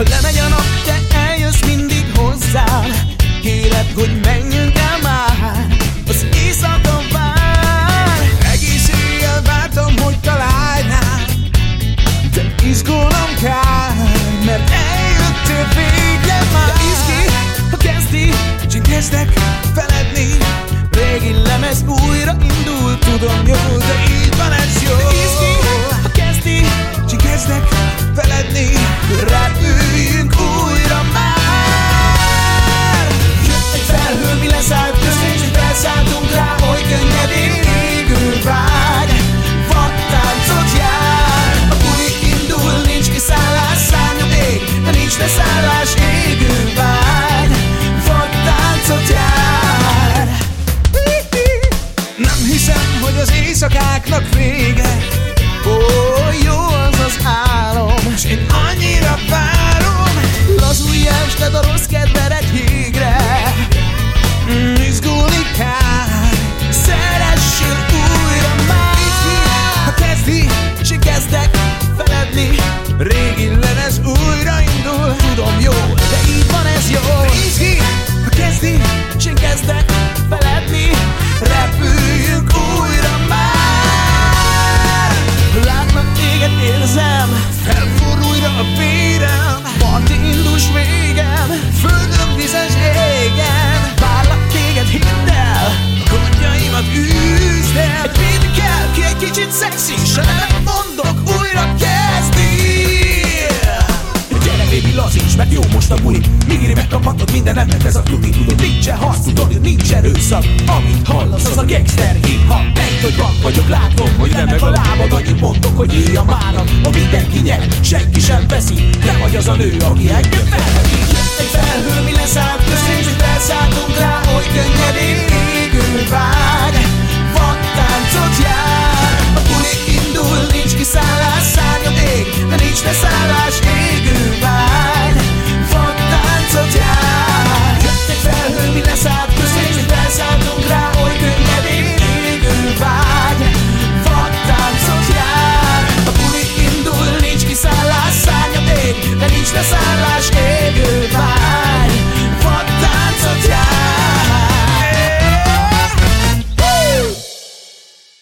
Ha lemegy a nap, te eljössz mindig hozzám. Kélek, hogy menjünk el már Az éjszaka vár. Egész éjjel vártam, hogy találnál De izgulnom kell Mert eljöttél végre már. De izgi, ha kezdi, csingesdek éjszakáknak vége. Ó, jó az az álom S én annyira várom. Lazulj ested a rossz kedvered Hatod minden emlet, ez a tuti tudod Nincsen harc, tudod, nincs erőszak. Amit hallasz, az a gangster hip Ha Egy, hogy bank vagyok, látom, hogy nem meg a lábad Annyit mondok, hogy így a Ha mindenki nyer, senki sem veszi Te vagy az a nő, aki engem felhevít. Egy felhő, mi leszállt, közénzőt elszálltunk rá.